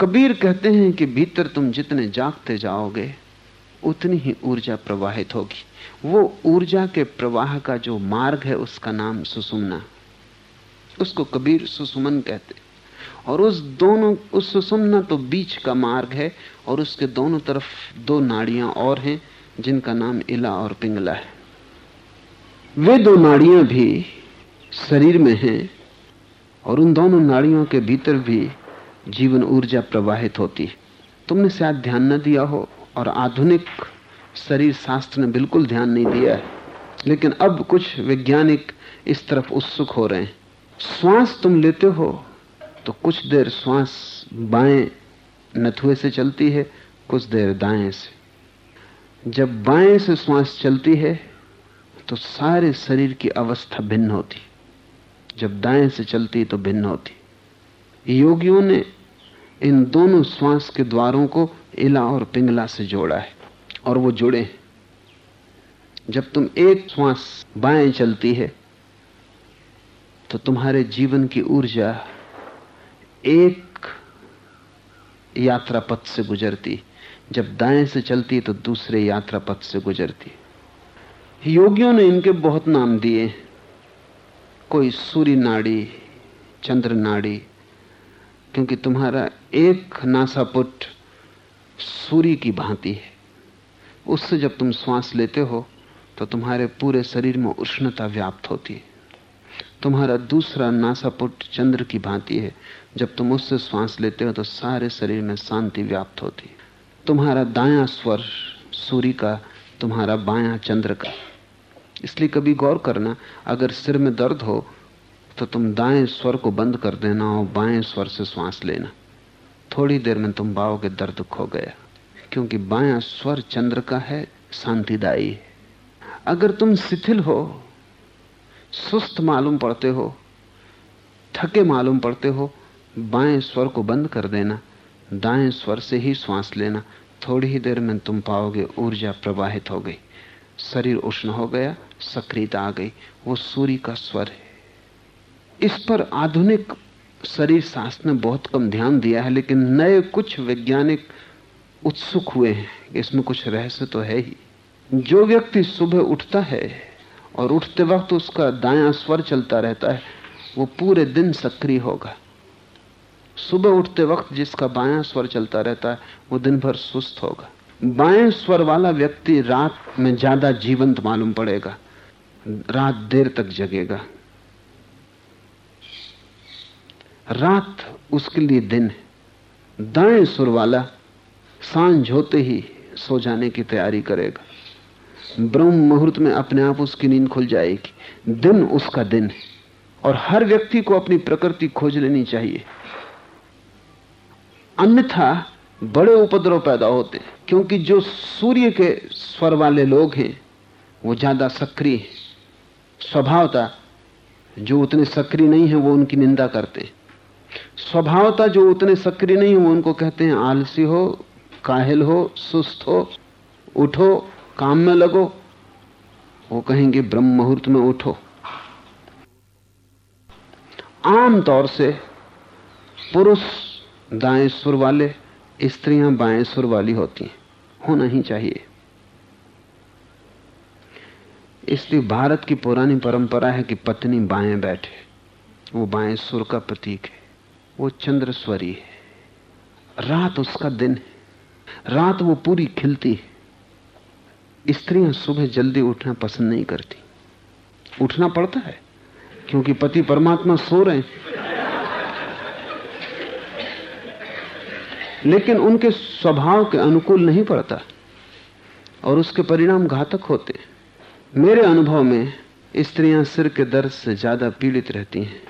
कबीर कहते हैं कि भीतर तुम जितने जागते जाओगे, उतनी ही ऊर्जा प्रवाहित होगी। वो ऊर्जा के प्रवाह का जो मार्ग है, उसका नाम सुसुमना उसको कबीर सुसुमन कहते और उस दोनों, उस सुसुमना तो बीच का मार्ग है, और उसके दोनों तरफ़ दो नाड़ियाँ और हैं, जिनका नाम इला और पिंगला है। वे दो नाड़ियाँ भी शरीर में हैं, और उन दोनों नाड़ियों के भीतर भी जीवन ऊर्जा प्रवाहित होती है। तुमने शायद ध्यान न दिया हो और आधुनिक शरीर शास्त्र ने बिल्कुल ध्यान नहीं दिया है। लेकिन अब कुछ वैज्ञानिक इस तरफ़ उत्सुक हो रहे हैं। श्वास तुम लेते हो तो कुछ देर श्वास बाएँ नथुए से चलती है, कुछ देर दाएँ से। जब बाएँ से श्वास चलती है तो सारे शरीर की अवस्था भिन्न होती। जब दाएँ से चलती तो भिन्न होती। योगियों ने इन दोनों श्वास के द्वारों को इला और पिंगला से जोड़ा है और वो जुड़े हैं। जब तुम एक श्वास बाएँ चलती है तो तुम्हारे जीवन की ऊर्जा एक यात्रा पथ से गुजरती जब दाएँ से चलती तो दूसरे यात्रा पथ से गुजरती योगियों ने इनके बहुत नाम दिए कोई सूर्य नाड़ी, चंद्र नाड़ी क्योंकि तुम्हारा एक नासापुट सूर्य की भांति है। उससे जब तुम श्वास लेते हो तो तुम्हारे पूरे शरीर में उष्णता व्याप्त होती है। तुम्हारा दूसरा नासापुट चंद्र की भांति है। जब तुम उससे श्वास लेते हो तो सारे शरीर में शांति व्याप्त होती है। तुम्हारा दायां स्वर सूर्य का, तुम्हारा बायां चंद्र का। इसलिए कभी गौर करना, अगर सिर में दर्द हो तो तुम दाएँ स्वर को बंद कर देना और बाएँ स्वर से श्वास लेना। थोड़ी देर में तुम पाओगे दर्द खो गया, क्योंकि बाया स्वर चंद्र का है, शांतिदायी है। अगर तुम शिथिल हो, सुस्त मालूम पड़ते हो, थके मालूम पड़ते हो, बाएँ स्वर को बंद कर देना, दाएँ स्वर से ही श्वास लेना, थोड़ी ही देर में तुम पाओगे ऊर्जा प्रवाहित हो गई, शरीर उष्ण हो गया, सक्रियता आ गई, वो सूर्य का स्वर है। इस पर आधुनिक शरीर शास्त्र ने बहुत कम ध्यान दिया है, लेकिन नए कुछ वैज्ञानिक उत्सुक हुए हैं इसमें कुछ रहस्य तो है ही। जो व्यक्ति सुबह उठता है और उठते वक्त उसका दायां स्वर चलता रहता है, वो पूरे दिन सक्रिय होगा। सुबह उठते वक्त जिसका बायां स्वर चलता रहता है, वो दिन भर सुस्त होगा। बाएँ स्वर वाला व्यक्ति रात में ज़्यादा जीवंत मालूम पड़ेगा, रात देर तक जगेगा। रात उसके लिए दिन है। दाएँ सुर वाला साँझ होते ही सो जाने की तैयारी करेगा। ब्रह्म मुहूर्त में अपने आप उसकी नींद खुल जाएगी। दिन उसका दिन है और हर व्यक्ति को अपनी प्रकृति खोज लेनी चाहिए। अन्यथा बड़े उपद्रव पैदा होते क्योंकि जो सूर्य के स्वर वाले लोग हैं, वो ज़्यादा सक्रिय स्वभावता जो उतने सक्रिय नहीं है, वो उनकी निंदा करते हैं। स्वभावता जो उतने सक्रिय नहीं हो, उनको कहते हैं, आलसी हो, काहिल हो, सुस्त हो, उठो, काम में लगो, वो कहेंगे, ब्रह्म मुहूर्त में उठो। आम तौर से पुरुष दाएँ सुर वाले, स्त्रियाँ बाएँ सुर वाली होती हैं। होना ही चाहिए। इसलिए भारत की पुरानी परंपरा है कि पत्नी बाएँ बैठे, वो बाएँ सुर का प्रतीक है। वो चंद्रस्वरी है। रात उसका दिन है। रात वो पूरी खिलती है। स्त्रियाँ सुबह जल्दी उठना पसंद नहीं करती। उठना पड़ता है, क्योंकि पति परमात्मा सो रहे हैं। लेकिन उनके स्वभाव के अनुकूल नहीं पड़ता और उसके परिणाम घातक होते मेरे अनुभव में स्त्रियाँ सिर के दर्द से ज़्यादा पीड़ित रहती हैं।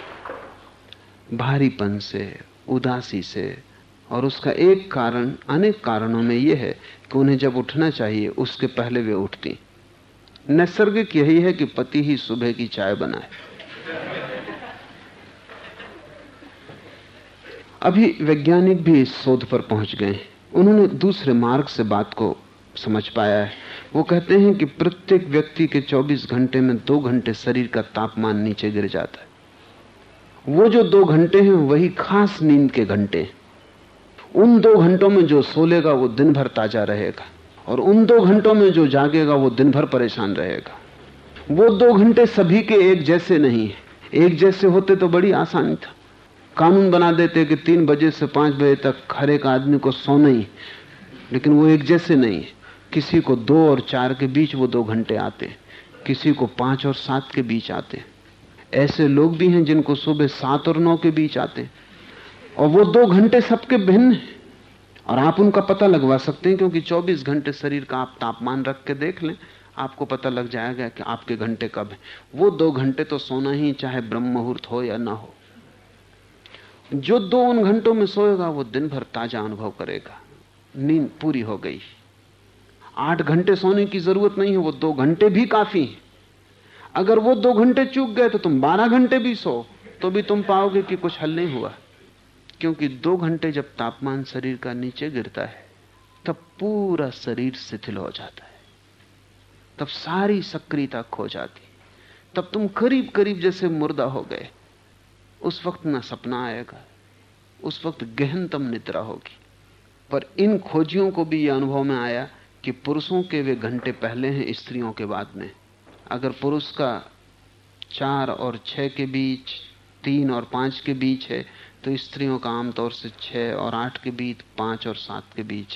भारीपन से, उदासी से, और उसका एक कारण, अनेक कारणों में यह है कि उन्हें जब उठना चाहिए, उसके पहले वे उठती। नैसर्गिक यही है कि पति ही सुबह की चाय बनाए। अभी वैज्ञानिक भी इस शोध पर पहुँच गए। हैं उन्होंने दूसरे मार्ग से बात को समझ पाया है। वो कहते हैं कि प्रत्येक व्यक्ति के 24 घंटे में दो घंटे शरीर का तापमान नीचे गिर जाता है। वो जो दो घंटे हैं, वही खास नींद के घंटे उन दो घंटों में जो सोलेगा, वो दिन भर ताज़ा रहेगा। और उन दो घंटों में जो जागेगा, वो दिन भर परेशान रहेगा। वो दो घंटे सभी के एक जैसे नहीं है। एक जैसे होते तो बड़ी आसानी था। कानून बना देते कि तीन बजे से पाँच बजे तक हर एक आदमी को सोना ही लेकिन वो एक जैसे नहीं है। किसी को दो और चार के बीच वो दो घंटे आते किसी को पाँच और सात के बीच आते ऐसे लोग भी हैं जिनको सुबह सात और नौ के बीच आते और वो दो घंटे सबके भिन्न हैं। और आप उनका पता लगवा सकते हैं क्योंकि 24 घंटे शरीर का आप तापमान रख के देख लें, आपको पता लग जाएगा कि आपके घंटे कब है। वो दो घंटे तो सोना ही, चाहे ब्रह्म मुहूर्त हो या ना हो। जो दो उन घंटों में सोएगा, वो दिन भर ताज़ा अनुभव करेगा। नींद पूरी हो गई। आठ घंटे सोने की ज़रूरत नहीं है, वो दो घंटे भी काफ़ी है। अगर वो दो घंटे चूक गए तो तुम बारह घंटे भी सो तो भी तुम पाओगे कि कुछ हल नहीं हुआ। क्योंकि दो घंटे जब तापमान शरीर का नीचे गिरता है, तब पूरा शरीर शिथिल हो जाता है। तब सारी सक्रियता खो जाती। तब तुम करीब करीब जैसे मुर्दा हो गए। उस वक्त ना सपना आएगा, उस वक्त गहनतम निद्रा होगी। पर इन खोजियों को भी यह अनुभव में आया कि पुरुषों के वे घंटे पहले हैं, स्त्रियों के बाद में। अगर पुरुष का चार और छह के बीच, तीन और पाँच के बीच है तो स्त्रियों का आमतौर से छह और आठ के बीच, पाँच और सात के बीच।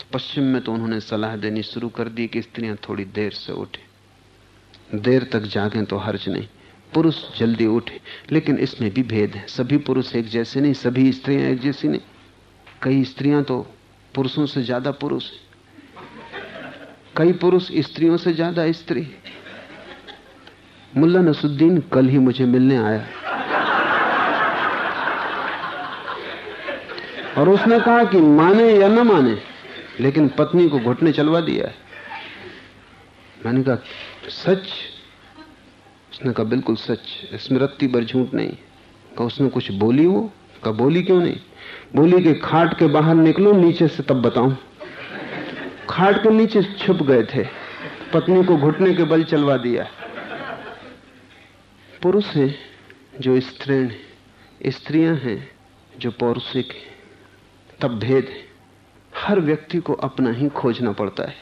तो पश्चिम में तो उन्होंने सलाह देनी शुरू कर दी कि स्त्रियाँ थोड़ी देर से उठे। देर तक जागें तो हर्ज नहीं। पुरुष जल्दी उठे, लेकिन इसमें भी भेद है। सभी पुरुष एक जैसे नहीं, सभी स्त्रियाँ एक जैसी नहीं। कई स्त्रियाँ तो पुरुषों से ज़्यादा पुरुष कई पुरुष स्त्रियों से ज़्यादा स्त्री मुल्ला नसुद्दीन कल ही मुझे मिलने आया। और उसने कहा कि माने या न माने, लेकिन पत्नी को घुटने चलवा दिया है। मैंने कहा, सच? उसने कहा, बिल्कुल सच। स्मृति पर झूठ नहीं। कहा, उसने कुछ बोली वो? कहा, बोली क्यों नहीं? बोली कि खाट के बाहर निकलो, नीचे से तब बताऊँ। खाट के नीचे छुप गए थे। पत्नी को घुटने के बल चलवा दिया। पुरुष है जो स्त्रीण है, स्त्रियाँ हैं जो पौरुषिक है। तब भेद है। हर व्यक्ति को अपना ही खोजना पड़ता है।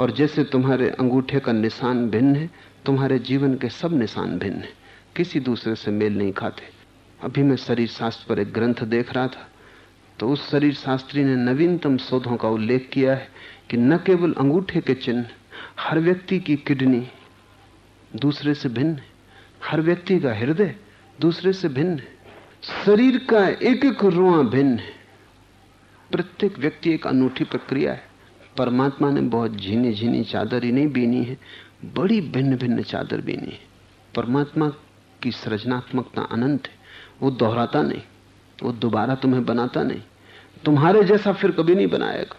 और जैसे तुम्हारे अंगूठे का निशान भिन्न है, तुम्हारे जीवन के सब निशान भिन्न है। किसी दूसरे से मेल नहीं खाते। अभी मैं शरीर शास्त्र पर एक ग्रंथ देख रहा था तो उस शरीर शास्त्री ने नवीनतम शोधों का उल्लेख किया है। कि न केवल अंगूठे के चिन्ह, हर व्यक्ति की किडनी दूसरे से भिन्न है। हर व्यक्ति का हृदय दूसरे से भिन्न है। शरीर का एक एक रुआ भिन्न है। प्रत्येक व्यक्ति एक अनूठी प्रक्रिया है। परमात्मा ने बहुत झीनी झीनी चादर ही नहीं बीनी है, बड़ी भिन्न भिन्न चादर बीनी है। परमात्मा की सृजनात्मकता अनंत है। वो दोहराता नहीं, वो दोबारा तुम्हें बनाता नहीं। तुम्हारे जैसा फिर कभी नहीं बनाएगा।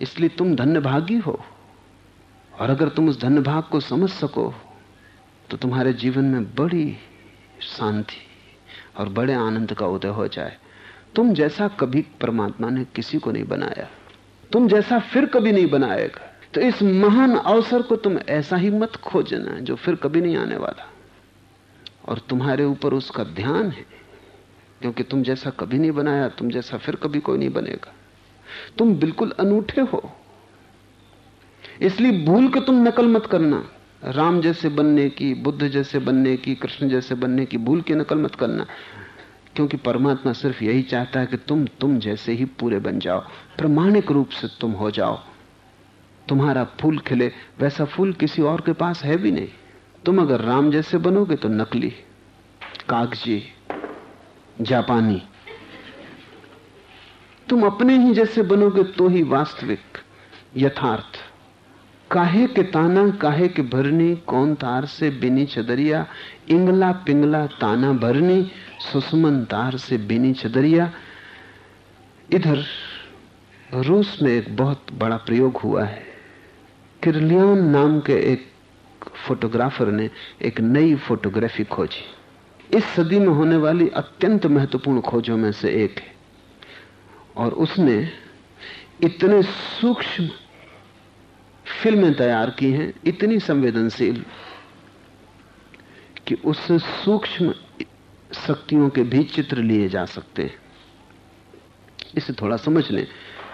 इसलिए तुम धन्य भागी हो। और अगर तुम उस धन्य भाग को समझ सको तो तुम्हारे जीवन में बड़ी शांति और बड़े आनंद का उदय हो जाए। तुम जैसा कभी परमात्मा ने किसी को नहीं बनाया, तुम जैसा फिर कभी नहीं बनाएगा। तो इस महान अवसर को तुम ऐसा ही मत खोजना जो फिर कभी नहीं आने वाला। और तुम्हारे ऊपर उसका ध्यान है, क्योंकि तुम जैसा कभी नहीं बनाया, तुम जैसा फिर कभी कोई नहीं बनेगा। तुम बिल्कुल अनूठे हो। इसलिए भूल के तुम नकल मत करना। राम जैसे बनने की, बुद्ध जैसे बनने की, कृष्ण जैसे बनने की भूल के नकल मत करना। क्योंकि परमात्मा सिर्फ़ यही चाहता है कि तुम तुम जैसे ही पूरे बन जाओ। प्रमाणिक रूप से तुम हो जाओ। तुम्हारा फूल खिले, वैसा फूल किसी और के पास है भी नहीं। तुम अगर राम जैसे बनोगे तो नकली। कागज़ी, जापानी। तुम अपने ही जैसे बनोगे तो ही वास्तविक, यथार्थ। काहे के ताना, काहे के भरनी, कौन तार से बिनी चदरिया, इंगला पिंगला ताना भरनी, सुषमन तार से बिनी चदरिया। इधर, रूस में एक बहुत बड़ा प्रयोग हुआ है। किरलियान नाम के एक फोटोग्राफर ने एक नई फोटोग्राफी खोजी। इस सदी में होने वाली अत्यंत महत्वपूर्ण खोजों में से एक है। और उसने इतने सूक्ष्म फ़िल्में तैयार की हैं, इतनी संवेदनशील, कि उससे सूक्ष्म शक्तियों के भी चित्र लिए जा सकते हैं। इसे थोड़ा समझ लें,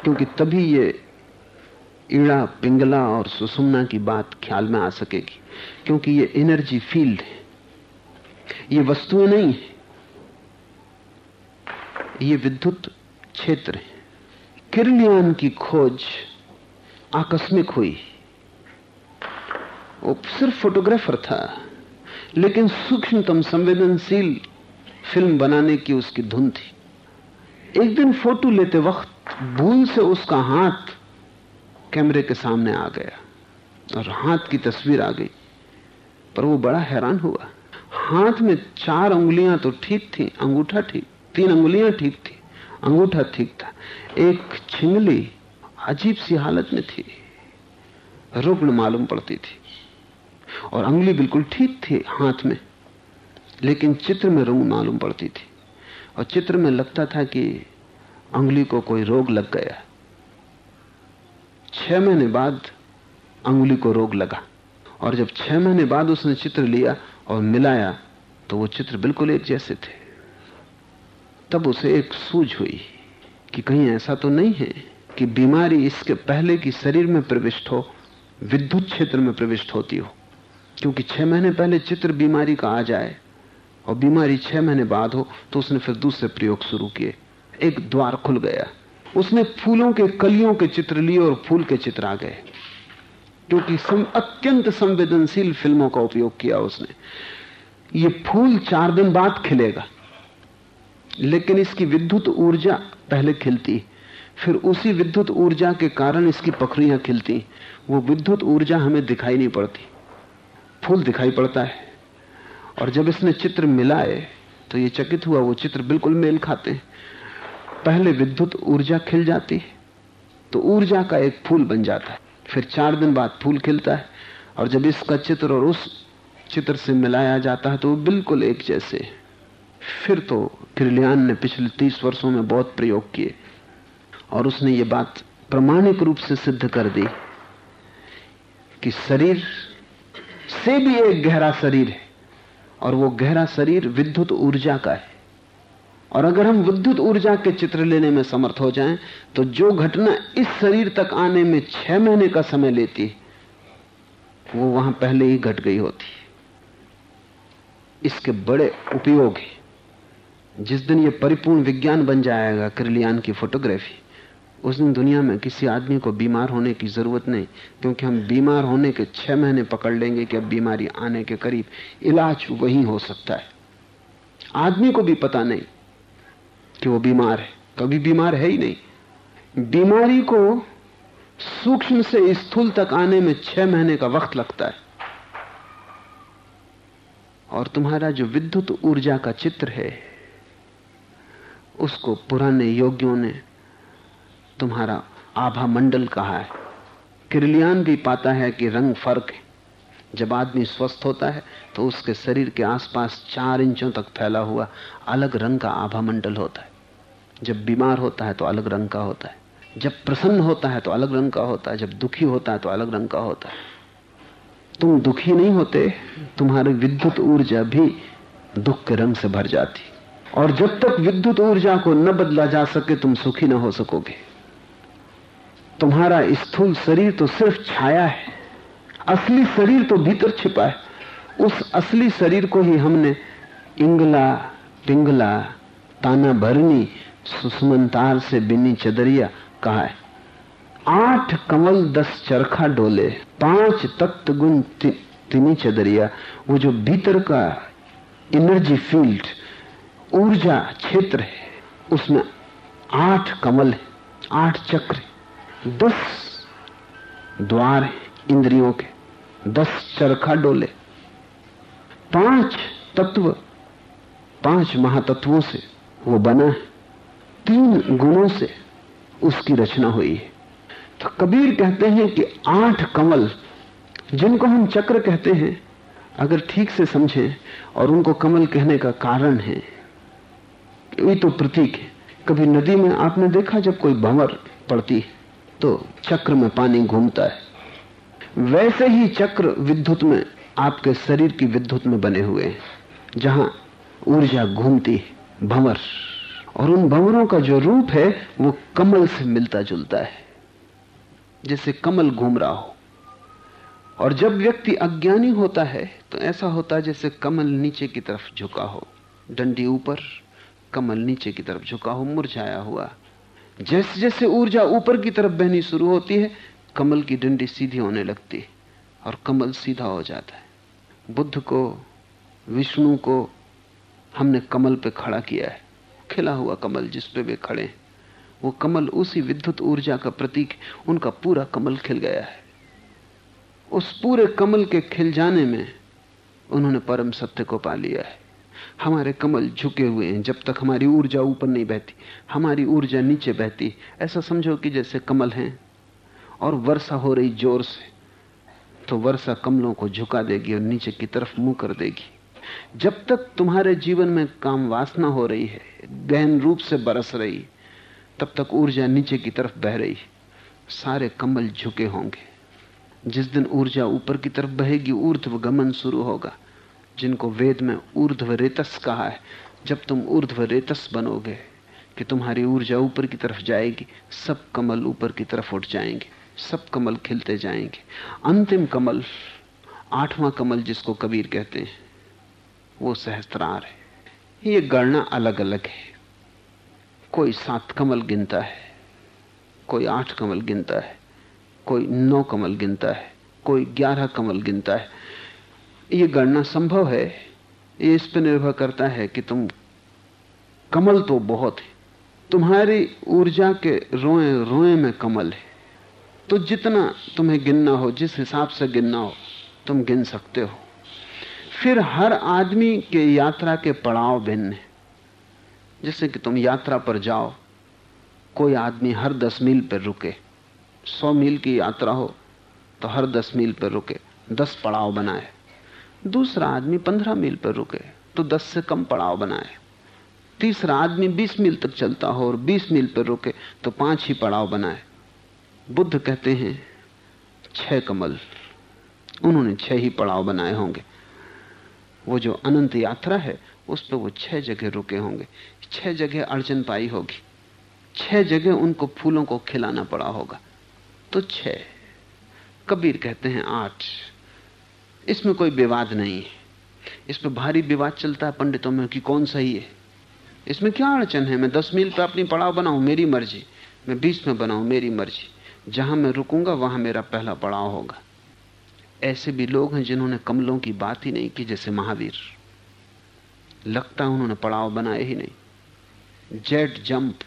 क्योंकि तभी ये ईड़ा, पिंगला और सुषुम्ना की बात ख्याल में आ सकेगी, क्योंकि ये एनर्जी फ़ील्ड है। ये वस्तुएँ नहीं है, ये विद्युत क्षेत्र है। किरलियान की खोज आकस्मिक हुई। वो सिर्फ़ फोटोग्राफर था, लेकिन सूक्ष्मतम संवेदनशील फ़िल्म बनाने की उसकी धुन थी। एक दिन फ़ोटो लेते वक्त भूल से उसका हाथ कैमरे के सामने आ गया और हाथ की तस्वीर आ गई, पर वो बड़ा हैरान हुआ। हाथ में चार उंगलियाँ तो ठीक थी, अंगूठा ठीक, तीन उंगलियाँ ठीक थी। अंगूठा ठीक था। एक छिंगली अजीब सी हालत में थी। रुग्ण मालूम पड़ती थी। और अंगुली बिल्कुल ठीक थी हाथ में, लेकिन चित्र में रुंग मालूम पड़ती थी। और चित्र में लगता था कि अंगुली को कोई रोग लग गया। छह महीने बाद अंगुली को रोग लगा। और जब छह महीने बाद उसने चित्र लिया और मिलाया तो वो चित्र बिल्कुल एक जैसे थे। तब उसे एक सूझ हुई कि कहीं ऐसा तो नहीं है कि बीमारी इसके पहले की शरीर में प्रविष्ट हो विद्युत क्षेत्र में प्रविष्ट होती हो। क्योंकि छह महीने पहले चित्र बीमारी का आ जाए और बीमारी छह महीने बाद हो तो उसने फिर दूसरे प्रयोग शुरू किए। एक द्वार खुल गया। उसने फूलों के कलियों के चित्र लिए और फूल के चित्र आ गए। क्योंकि सम, अत्यंत संवेदनशील फ़िल्मों का उपयोग किया उसने। ये फूल चार दिन बाद खिलेगा। लेकिन इसकी विद्युत ऊर्जा पहले खिलती, फिर उसी विद्युत ऊर्जा के कारण इसकी पखरियाँ खिलती। वो विद्युत ऊर्जा हमें दिखाई नहीं पड़ती, फूल दिखाई पड़ता है। और जब इसने चित्र मिलाए तो ये चकित हुआ, वो चित्र बिल्कुल मेल खाते हैं। पहले विद्युत ऊर्जा खिल जाती है तो ऊर्जा का एक फूल बन जाता है। फिर चार दिन बाद फूल खिलता है, और जब इसका चित्र और उस चित्र से मिलाया जाता है तो वो बिल्कुल एक जैसे। फिर तो किरलियान ने पिछले तीस वर्षों में बहुत प्रयोग किए और उसने ये बात प्रमाणिक रूप से सिद्ध कर दी कि शरीर से भी एक गहरा शरीर है और वो गहरा शरीर विद्युत ऊर्जा का है। और अगर हम विद्युत ऊर्जा के चित्र लेने में समर्थ हो जाएँ तो जो घटना इस शरीर तक आने में छह महीने का समय लेती है वो वहाँ पहले ही घट गई होती। इसके बड़े उपयोग हैं। जिस दिन ये परिपूर्ण विज्ञान बन जाएगा क्रिलियान की फोटोग्राफी, उस दिन दुनिया में किसी आदमी को बीमार होने की ज़रूरत नहीं, क्योंकि हम बीमार होने के छह महीने पकड़ लेंगे कि अब बीमारी आने के करीब इलाज वही हो सकता है। आदमी को भी पता नहीं कि वो बीमार है, कभी बीमार है ही नहीं। बीमारी को सूक्ष्म से स्थूल तक आने में छह महीने का वक्त लगता है। और तुम्हारा जो विद्युत ऊर्जा का चित्र है उसको पुराने योगियों ने तुम्हारा आभा मंडल कहा है। किरलियान भी पाता है कि रंग फ़र्क है। जब आदमी स्वस्थ होता है तो उसके शरीर के आसपास चार इंचों तक फैला हुआ अलग रंग का आभा मंडल होता है। जब बीमार होता है तो अलग रंग का होता है। जब प्रसन्न होता है तो अलग रंग का होता है। जब दुखी होता है तो अलग रंग का होता है। तुम दुखी नहीं होते, तुम्हारी विद्युत ऊर्जा भी दुख के रंग से भर जाती। और जब तक विद्युत ऊर्जा को न बदला जा सके तुम सुखी न हो सकोगे। तुम्हारा स्थूल शरीर तो सिर्फ़ छाया है असली शरीर तो भीतर छिपा है। उस असली शरीर को ही हमने इंगला पिंगला ताना भरनी सुषमंतार से बिनी चदरिया कहा है। आठ कमल दस चरखा डोले पाँच तत्व गुण ति, तिनी चदरिया। वो जो भीतर का एनर्जी फ़ील्ड ऊर्जा क्षेत्र है, उसमें आठ कमल है, आठ चक्र है, दस द्वार इंद्रियों के, दस चरखा डोले। पाँच तत्व, पाँच महातत्वों से वो बना है, तीन गुणों से उसकी रचना हुई है। तो कबीर कहते हैं कि आठ कमल, जिनको हम चक्र कहते हैं, अगर ठीक से समझें और उनको कमल कहने का कारण है ये तो प्रतीक है। कभी नदी में आपने देखा जब कोई भंवर पड़ती है तो चक्र में पानी घूमता है। वैसे ही चक्र विद्युत में आपके शरीर की विद्युत में बने हुए हैं, जहाँ ऊर्जा घूमती है, भंवर। और उन भंवरों का जो रूप है, वो कमल से मिलता जुलता है, जैसे कमल घूम रहा हो। और जब व्यक्ति अज्ञानी होता है तो ऐसा होता है जैसे कमल नीचे की तरफ़ झुका हो, डंडी ऊपर कमल नीचे की तरफ़ झुका हो मुरझाया हुआ। जैसे जैसे ऊर्जा ऊपर की तरफ़ बहनी शुरू होती है, कमल की डंडी सीधी होने लगती है और कमल सीधा हो जाता है। बुद्ध को, विष्णु को हमने कमल पे खड़ा किया है। खिला हुआ कमल जिस पे वे खड़े वो कमल उसी विद्युत ऊर्जा का प्रतीक उनका पूरा कमल खिल गया है। उस पूरे कमल के खिल जाने में उन्होंने परम सत्य को पा लिया है। हमारे कमल झुके हुए हैं, जब तक हमारी ऊर्जा ऊपर नहीं बहती, हमारी ऊर्जा नीचे बहती ऐसा समझो कि जैसे कमल हैं और वर्षा हो रही ज़ोर से तो वर्षा कमलों को झुका देगी और नीचे की तरफ़ मुँह कर देगी। जब तक तुम्हारे जीवन में काम वासना हो रही है, गहन रूप से बरस रही तब तक ऊर्जा नीचे की तरफ़ बह रही सारे कमल झुके होंगे। जिस दिन ऊर्जा ऊपर की तरफ़ बहेगी ऊर्ध्व गमन शुरू होगा। जिनको वेद में ऊर्ध्व रेतस कहा है, जब तुम ऊर्ध्व रेतस बनोगे कि तुम्हारी ऊर्जा ऊपर की तरफ़ जाएगी, सब कमल ऊपर की तरफ़ उठ जाएँगे, सब कमल खिलते जाएँगे। अंतिम कमल, आठवां कमल जिसको कबीर कहते हैं, वो सहस्त्रार है। ये गणना अलग अलग है। कोई सात कमल गिनता है, कोई आठ कमल गिनता है, कोई नौ कमल गिनता है, कोई ग्यारह कमल गिनता है। ये गणना संभव है। ये इस पर निर्भर करता है कि तुम कमल तो बहुत है। तुम्हारी ऊर्जा के रोए रोए में कमल है। तो जितना तुम्हें गिनना हो, जिस हिसाब से गिनना हो, तुम गिन सकते हो। फिर हर आदमी के यात्रा के पड़ाव भिन्न है। जैसे कि तुम यात्रा पर जाओ, कोई आदमी हर दस मील पर रुके। सौ मील की यात्रा हो तो हर दस मील पर रुके। दस पड़ाव बनाए। दूसरा आदमी पंद्रह मील पर रुके तो दस से कम पड़ाव बनाए। तीसरा आदमी बीस मील तक चलता हो और बीस मील पर रुके तो पाँच ही पड़ाव बनाए। बुद्ध कहते हैं, छह कमल, उन्होंने छह ही पड़ाव बनाए होंगे। वो जो अनंत यात्रा है, उस पर वो छह जगह रुके होंगे। छह जगह अड़चन पाई होगी। छह जगह उनको फूलों को खिलाना पड़ा होगा। तो छह, कबीर कहते हैं आठ। इसमें कोई विवाद नहीं है। इस पर भारी विवाद चलता है पंडितों में कि कौन सही है। इसमें क्या अड़चन है? मैं दस मील पर अपनी पड़ाव बनाऊँ, मेरी मर्ज़ी। मैं बीस में बनाऊँ, मेरी मर्ज़ी। जहाँ मैं रुकूँगा, वहाँ मेरा पहला पड़ाव होगा। ऐसे भी लोग हैं जिन्होंने कमलों की बात ही नहीं की, जैसे महावीर। लगता उन्होंने पड़ाव बनाए ही नहीं। Jet jump.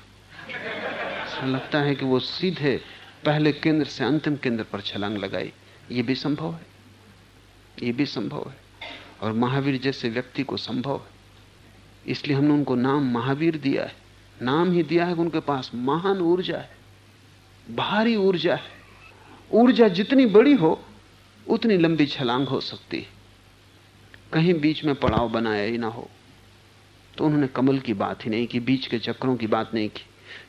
लगता है कि वो सीधे पहले केंद्र से अंतिम केंद्र पर छलांग लगाई। ये भी संभव है? ये भी संभव है। और महावीर जैसे व्यक्ति को संभव है। इसलिए हमने उनको नाम महावीर दिया है। नाम ही दिया है उनके पास महान ऊर्जा है। भारी ऊर्जा है। ऊर्जा जितनी बड़ी हो, उतनी लंबी छलांग हो सकती है। कहीं बीच में पड़ाव बनाया ही ना हो। तो उन्होंने कमल की बात ही नहीं की, बीच के चक्रों की बात नहीं की।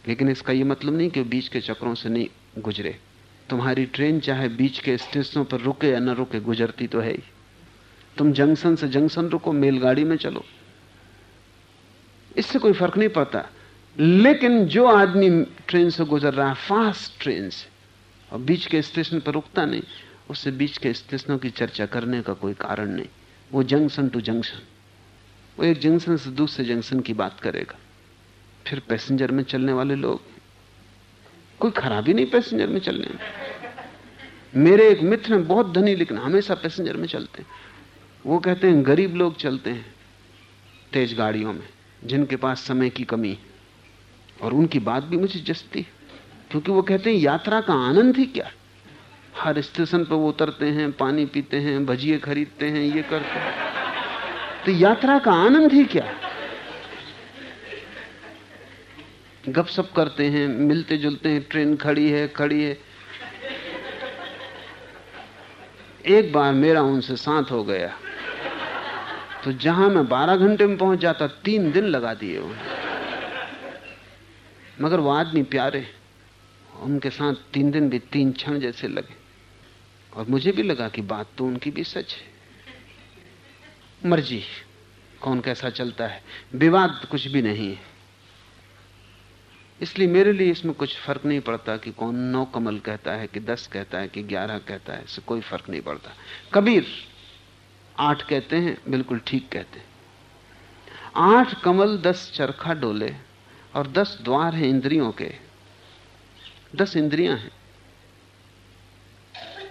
लेकिन इसका यह मतलब नहीं कि बीच के चक्रों से नहीं गुजरे। तुम्हारी ट्रेन चाहे बीच के स्टेशनों पर रुके या न रुके, गुजरती तो है ही। तुम जंक्शन से जंक्शन रुको, मेलगाड़ी में चलो। इससे कोई फ़र्क नहीं पड़ता। लेकिन जो आदमी ट्रेन से गुजर रहा है, फास्ट ट्रेन से, और बीच के स्टेशन पर रुकता नहीं, उससे बीच के स्टेशनों की चर्चा करने का कोई कारण नहीं। वो जंक्शन टू जंक्शन, वो एक जंक्शन से दूसरे जंक्शन की बात करेगा। फिर पैसेंजर में चलने वाले लोग कोई खराबी नहीं पैसेंजर में चलने में। मेरे एक मित्र हैं, बहुत धनी, लेकिन हमेशा पैसेंजर में चलते हैं। वो कहते हैं, गरीब लोग चलते हैं तेज गाड़ियों में, जिनके पास समय की कमी है। और उनकी बात भी मुझे जसती क्योंकि वो कहते हैं, यात्रा का आनंद ही क्या? हर स्टेशन पर वो उतरते हैं, पानी पीते हैं, भजिए खरीदते हैं, ये करते हैं। तो यात्रा का आनंद ही क्या? गपशप करते हैं, मिलते जुलते हैं, ट्रेन खड़ी है खड़ी है। एक बार मेरा उनसे साथ हो गया। तो जहाँ मैं बारह घंटे में पहुँच जाता, तीन दिन लगा दिए उन्हें। मगर वो आदमी प्यारे, उनके साथ तीन दिन भी तीन क्षण जैसे लगे। और मुझे भी लगा कि बात तो उनकी भी सच है। मर्ज़ी कौन कैसा चलता है? विवाद कुछ भी नहीं है। इसलिए मेरे लिए इसमें कुछ फ़र्क नहीं पड़ता कि कौन नौ कमल कहता है, कि दस कहता है, कि ग्यारह कहता है, इससे कोई फ़र्क नहीं पड़ता। कबीर आठ कहते हैं, बिल्कुल ठीक कहते हैं। आठ कमल, दस चरखा डोले और दस द्वार हैं इंद्रियों के। दस इंद्रियाँ हैं।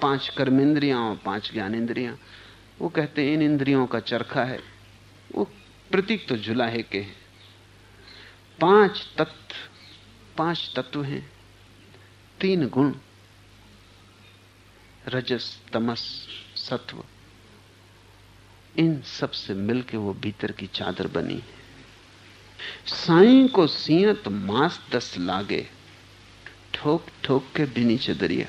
पाँच कर्मेंद्रियाँ और पाँच ज्ञान इंद्रियाँ वो कहते हैं, इन इंद्रियों का चरखा है। वो प्रतीक तो जुलाहे के हैं। पाँच तत्व पाँच तत्व हैं। तीन गुण। रजस, तमस, सत्व। इन सबसे मिलके वो भीतर की चादर बनी है। साई को सियत मास दस लागे। ठोक ठोक के बिनी चदरिया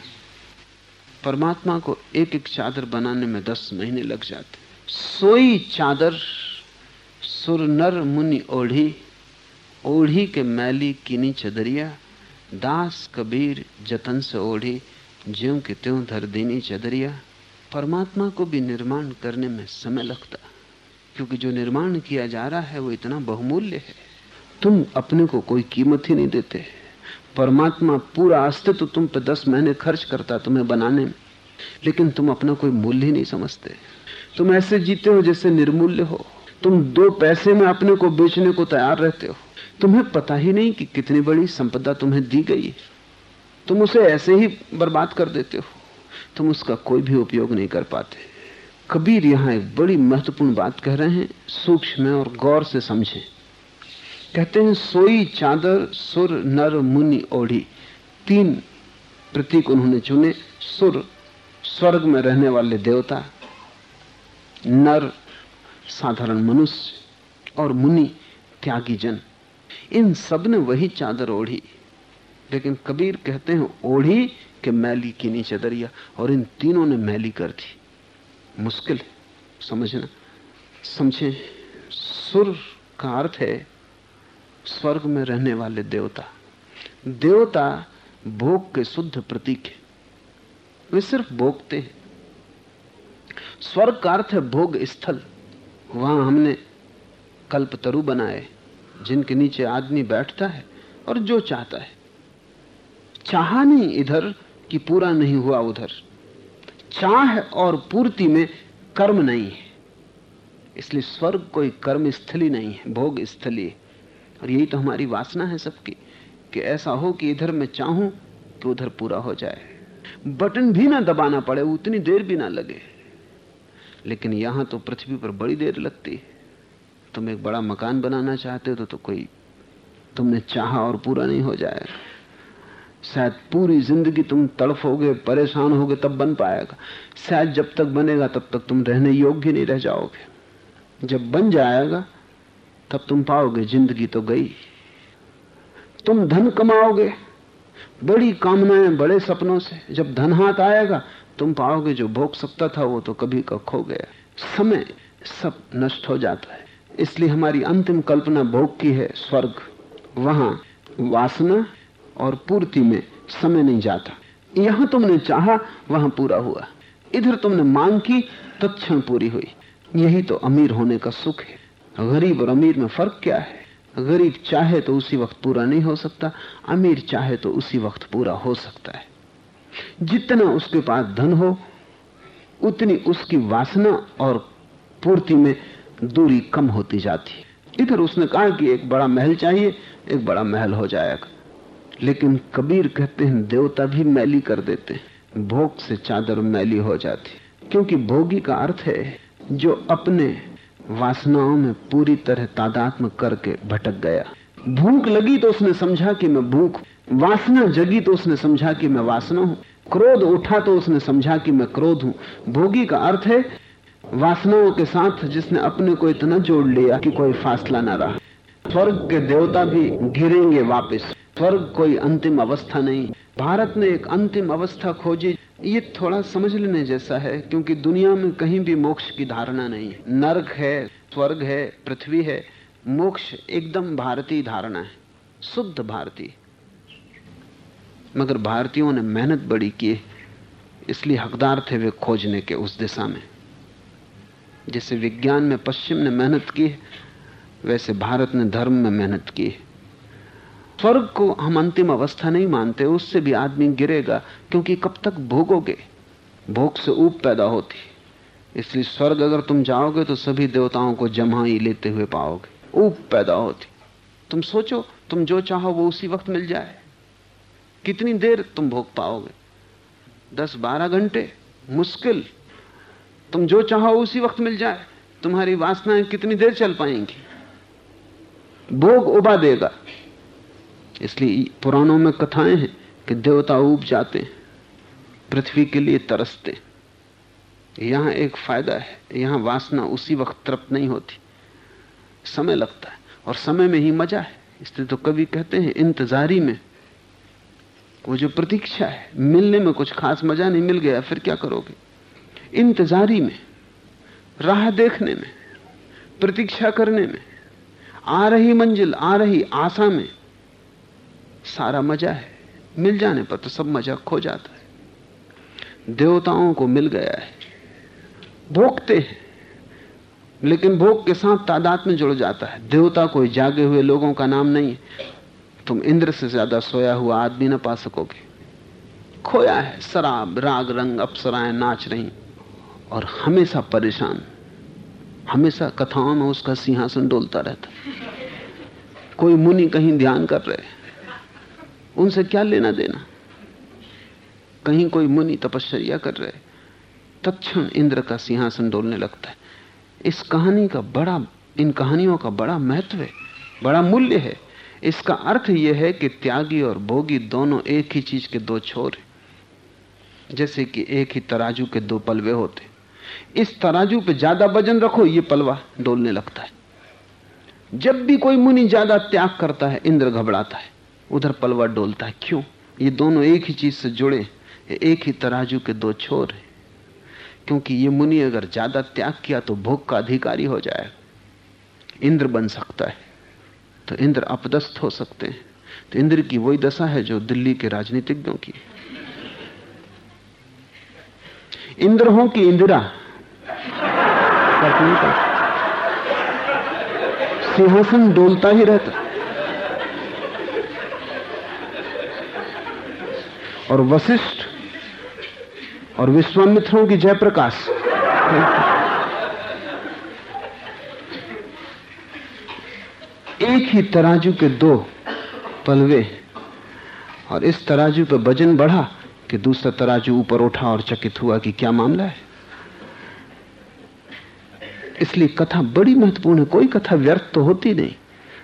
परमात्मा को एक एक चादर बनाने में दस महीने लग जाते। सोई चादर, सुर नर मुनि ओढ़ी। ओढ़ी के मैली किनी चदरिया, दास कबीर जतन से ओढ़ी, ज्यों के त्यों धर देनी चदरिया। परमात्मा को भी निर्माण करने में समय लगता, क्योंकि जो निर्माण किया जा रहा है वो इतना बहुमूल्य है। तुम अपने को कोई कीमत ही नहीं देते। परमात्मा पूरा अस्तित्व तुम पे दस महीने खर्च करता तुम्हें बनाने में, लेकिन तुम अपना कोई मूल्य ही नहीं समझते। तुम ऐसे जीते हो जैसे निर्मूल्य हो। तुम दो पैसे में अपने को बेचने को तैयार रहते हो। तुम्हें पता ही नहीं कि कितनी बड़ी संपदा तुम्हें दी गई है। तुम उसे ऐसे ही बर्बाद कर देते हो। तुम उसका कोई भी उपयोग नहीं कर पाते। कबीर यहाँ एक बड़ी महत्वपूर्ण बात कह रहे हैं, सूक्ष्म में और गौर से समझें। कहते हैं, सोई चादर, सुर, नर, मुनि, ओढ़ी, तीन प्रतीक उन्होंने चुने, सुर, स्वर्ग में रहने वाले देवता, नर, साधारण मनुष्य और मुनि, त्यागी जन। इन सबने वही चादर ओढ़ी। लेकिन कबीर कहते हैं, ओढ़ी के मैली की नीचे दरिया। और इन तीनों ने मैली कर दी। मुश्किल है, समझना। समझे, सुर का अर्थ है, स्वर्ग में रहने वाले देवता। देवता भोग के शुद्ध प्रतीक है। वे सिर्फ़ भोगते हैं। स्वर्ग का अर्थ है भोग स्थल। वहाँ हमने कल्पतरु बनाए। जिनके नीचे आदमी बैठता है और जो चाहता है। चाह नहीं इधर कि पूरा नहीं हुआ उधर। चाह और पूर्ति में कर्म नहीं है। इसलिए स्वर्ग कोई कर्म स्थली नहीं है भोग स्थली और यही तो हमारी वासना है सबकी, कि ऐसा हो कि इधर मैं चाहूँ कि उधर पूरा हो जाए। बटन भी ना दबाना पड़े, उतनी देर भी ना लगे। लेकिन यहाँ तो पृथ्वी पर बड़ी देर लगती है। तुम एक बड़ा मकान बनाना चाहते हो तो, तो कोई तुमने चाहा और पूरा नहीं हो जाएगा। शायद पूरी ज़िंदगी तुम तड़फोगे परेशान होगे तब बन पाएगा। शायद जब तक बनेगा तब तक तुम रहने योग्य नहीं रह जाओगे। जब बन जाएगा तब तुम पाओगे ज़िंदगी तो गई। तुम धन कमाओगे। बड़ी कामनाएँ बड़े सपनों से जब धन हाथ आएगा तुम पाओगे जो भोग सकता था वो तो कभी का खो गया। समय सब नष्ट हो जाता है। इसलिए हमारी अंतिम कल्पना भोग की है, स्वर्ग। वहाँ वासना और पूर्ति में समय नहीं जाता। यहाँ तुमने चाहा, वहाँ पूरा हुआ। इधर तुमने मांग की, तत्क्षण पूरी हुई। यही तो अमीर होने का सुख है। गरीब और अमीर में फ़र्क क्या है? गरीब चाहे तो उसी वक्त पूरा नहीं हो सकता, अमीर चाहे तो उसी वक्त पूरा हो सकता है। जितना उसके पास धन हो, उतनी उसकी वासना और पूर्ति में दूरी कम होती जाती इधर उसने कहा कि एक बड़ा महल चाहिए, एक बड़ा महल हो जाएगा। लेकिन कबीर कहते हैं, देवता भी मैली कर देते भोग से चादर मैली हो जाती क्योंकि भोगी का अर्थ है, जो अपने वासनाओं में पूरी तरह तादात्म करके भटक गया। भूख लगी तो उसने समझा कि मैं भूख वासना जगी तो उसने समझा कि मैं वासना हूँ। क्रोध उठा तो उसने समझा कि मैं क्रोध हूँ। भोगी का अर्थ है वासनाओं के साथ जिसने अपने को इतना जोड़ लिया कि कोई फासला ना रहा। स्वर्ग के देवता भी घिरेंगे वापस। स्वर्ग कोई अंतिम अवस्था नहीं। भारत ने एक अंतिम अवस्था खोजी। ये थोड़ा समझ लेने जैसा है, क्योंकि दुनिया में कहीं भी मोक्ष की धारणा नहीं नर्क है, स्वर्ग है, पृथ्वी है। मोक्ष एकदम भारतीय धारणा है। शुद्ध भारतीय। मगर भारतीयों ने मेहनत बड़ी की, इसलिए हकदार थे वे खोजने के उस दिशा में। जैसे विज्ञान में पश्चिम ने मेहनत की है वैसे भारत ने धर्म में मेहनत की। है स्वर्ग को हम अंतिम अवस्था नहीं मानते, उससे भी आदमी गिरेगा, क्योंकि कब तक भोगोगे? भोग से ऊप पैदा होती। इसलिए स्वर्ग अगर तुम जाओगे तो सभी देवताओं को जमा ही लेते हुए पाओगे। ऊप पैदा होती। तुम सोचो, तुम जो चाहो वो उसी वक्त मिल जाए। कितनी देर तुम भोग पाओगे? दस बारह घंटे? मुश्किल। तुम जो चाहो उसी वक्त मिल जाए। तुम्हारी वासनाएँ कितनी देर चल पाएँगी? भोग उबा देगा। इसलिए पुराणों में कथाएँ हैं कि देवता उब जाते हैं, पृथ्वी के लिए तरसते यहाँ एक फ़ायदा है, यहाँ वासना उसी वक्त तृप्त नहीं होती। समय लगता है और समय में ही मज़ा है। इसलिए तो कवि कहते हैं, इंतजारी में। वो जो प्रतीक्षा है, मिलने में कुछ खास मज़ा नहीं, मिल गया, फिर क्या करोगे? इंतजारी में, राह देखने में, प्रतीक्षा करने में, आ रही मंजिल, आ रही आशा में सारा मज़ा है। मिल जाने पर तो सब मज़ा खो जाता है। देवताओं को मिल गया है। भोगते हैं, लेकिन भोग के साथ तादाद में जुड़ जाता है। देवता कोई जागे हुए लोगों का नाम नहीं है। तुम इंद्र से ज़्यादा सोया हुआ आदमी ना पा सकोगे। खोया है, शराब, राग, रंग, अप्सराएँ, नाच रही। और हमेशा परेशान। हमेशा कथाओं में उसका सिंहासन डोलता रहता। कोई मुनि कहीं ध्यान कर रहे। उनसे क्या लेना देना? कहीं कोई मुनि तपश्चर्या कर रहे। तत्क्षण इंद्र का सिंहासन डोलने लगता है। इस कहानी का बड़ा, इन कहानियों का बड़ा महत्व है, बड़ा मूल्य है। इसका अर्थ यह है कि त्यागी और भोगी दोनों एक ही चीज़ के दो छोर हैं। जैसे कि एक ही तराजू के दो पलवे होते। इस तराजू पे ज़्यादा वज़न रखो, ये पलवा डोलने लगता है। जब भी कोई मुनि ज़्यादा त्याग करता है, इंद्र घबराता है। उधर पलवा डोलता है। क्यों? ये दोनों एक ही चीज़ से जुड़े एक ही तराजू के दो छोर हैं। क्योंकि ये मुनि अगर ज़्यादा त्याग किया तो भोग का अधिकारी हो जाएगा। इंद्र बन सकता है तो इंद्र अपदस्थ हो सकते हैं। तो इंद्र की वही दशा है जो दिल्ली के राजनीतिज्ञों की इंद्र हो कि इंदिरा नहीं पड़ता सिंहासन डोलता ही रहता। और वशिष्ठ और विश्वामित्रों की जयप्रकाश। एक ही तराजू के दो पलवे और इस तराजू पे वज़न बढ़ा कि दूसरा तराजू ऊपर उठा और चकित हुआ कि क्या मामला है? इसलिए कथा बड़ी महत्वपूर्ण है। कोई कथा व्यर्थ तो होती नहीं।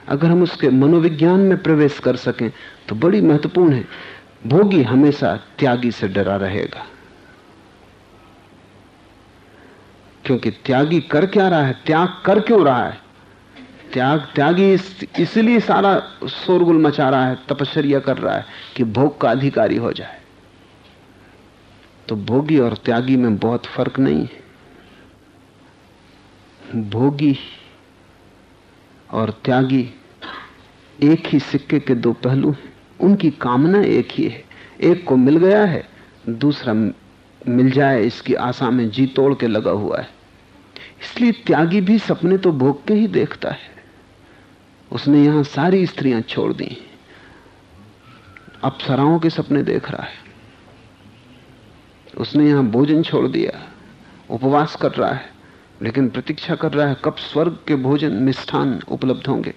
अगर हम उसके मनोविज्ञान में प्रवेश कर सकें तो बड़ी महत्वपूर्ण है। भोगी हमेशा त्यागी से डरा रहेगा। क्योंकि त्यागी कर क्या रहा है? त्याग कर क्यों रहा है? त्याग त्यागी इस, इसलिए सारा शोरगुल मचा रहा है तपश्चर्या कर रहा है कि भोग का अधिकारी हो जाए। तो भोगी और त्यागी में बहुत फ़र्क नहीं है। भोगी और त्यागी एक ही सिक्के के दो पहलू हैं। उनकी कामना एक ही है। एक को मिल गया है, दूसरा मिल जाए, इसकी आशा में जी तोड़ के लगा हुआ है। इसलिए त्यागी भी सपने तो भोग के ही देखता है। उसने यहाँ सारी स्त्रियाँ छोड़ दी अप्सराओं के सपने देख रहा है। उसने यहाँ भोजन छोड़ दिया, उपवास कर रहा है। लेकिन प्रतीक्षा कर रहा है कब स्वर्ग के भोजन मिष्ठान उपलब्ध होंगे।